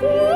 good.